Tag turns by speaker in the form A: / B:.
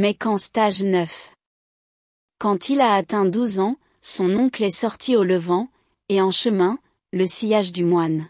A: Mais qu'en stage 9. Quand il a atteint douze ans, son oncle est sorti au levant, et en chemin, le sillage du moine.